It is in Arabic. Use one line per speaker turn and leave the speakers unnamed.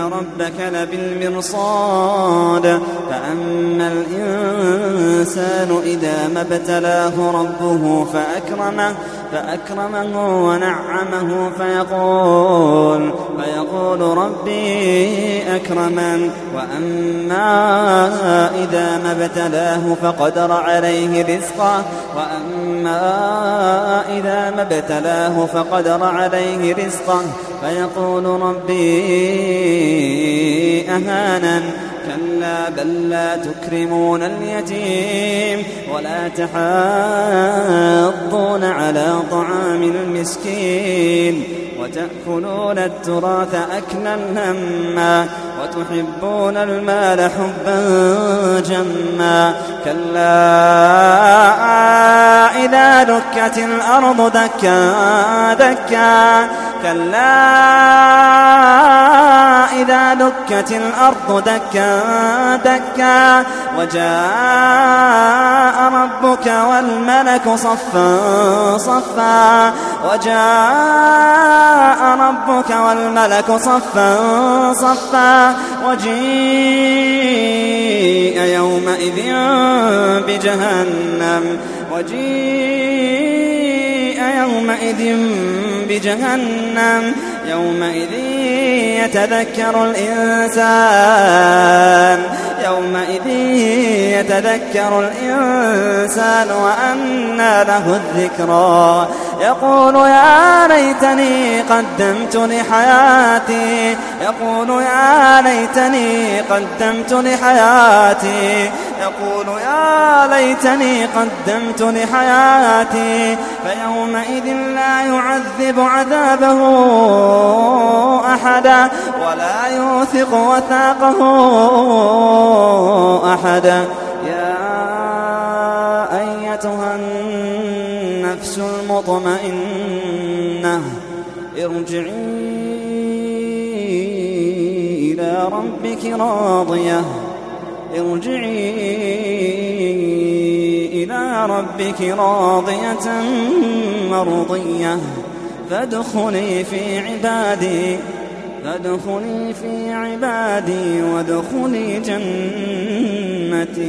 ربك لبالمرصاد. فأما الإنسان إذا ما ابتلاه ربه فأكرمه فأكرمه ونعمه فيقول فيقول ربي أكرمن وأما إذا ما ابتلاه فقدر عليه رزقه وأما إذا ما ابتلاه فقدر عليه رزقه فيقول ربي أهانن كلا بل لا تكرمون اليتيم ولا تحاضون على طعام المسكين وتأكلون التراث أكلا لما وتحبون المال حبا جما كلا إذا دكت الأرض دكا دكا كلا إذا دكت الأرض دكا دكا وجاء ربك والملك صفا صفا وجاء ربك والملك صفا صفا وجيء يومئذ بجهنم وجيء يومئذ بجهنم يومئذ يتذكر الإنسان يومئذ يتذكر الإنسان وأنى له الذكرى. يقول يا ليتني قدمت لحياتي. يقول يا ليتني قدمت لحياتي. يقول يا ليتني قدمت لحياتي. فيومئذ لا يعذب عذابه أحدا ولا يوثق وثاقه أحدا. المطمئنة ارجعي إلى ربك راضية. ارجعي إلى ربك راضية مرضية. فادخلي في عبادي فادخلي في عبادي وادخلي جنتي.